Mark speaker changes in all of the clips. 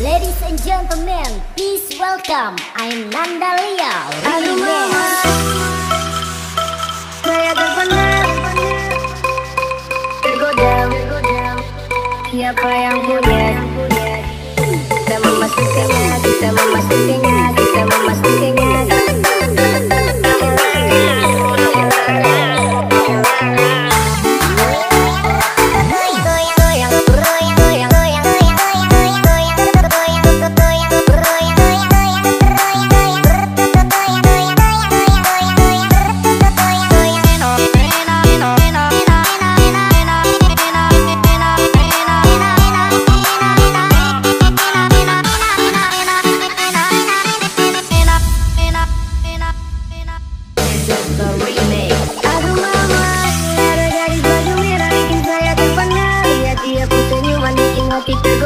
Speaker 1: Ladies and gentlemen, please welcome I'm Nandalia.
Speaker 2: Aduh mama, saya terpana, tergoda, siapa yang punya? Kita memasukinya, kita memasukinya,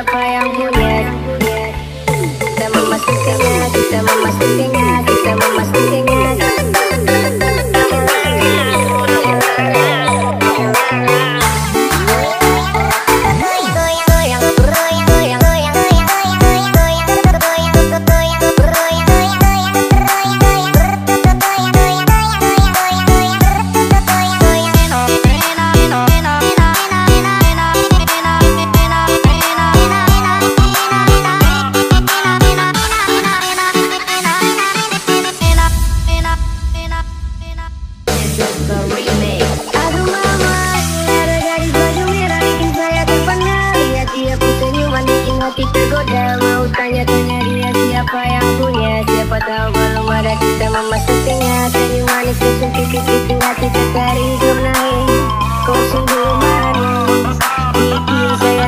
Speaker 2: siapa yang punya? Kita memasukinya, kita memasukinya, kita memasukinya. Tanya-tanya dia siapa yang punya. Siapa tahu kalau ada kita memasukinya. Senyum manis titik bikin hati tertarik Naik, kau sungguh manis Bikin saya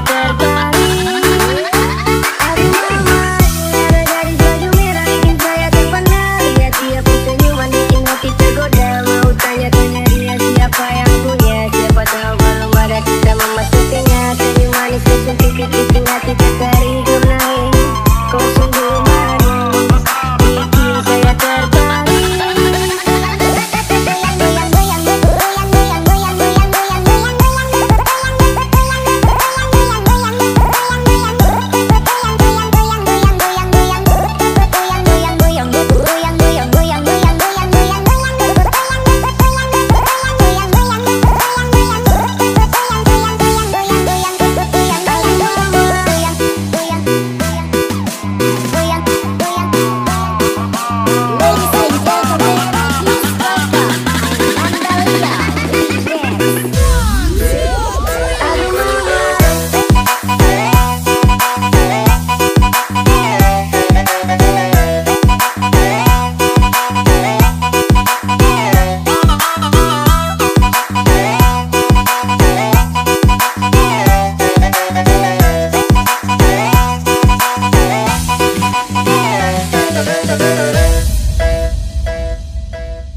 Speaker 2: dia siapa tahu kalau ada kita memasukinya. Senyum manis titik bikin hati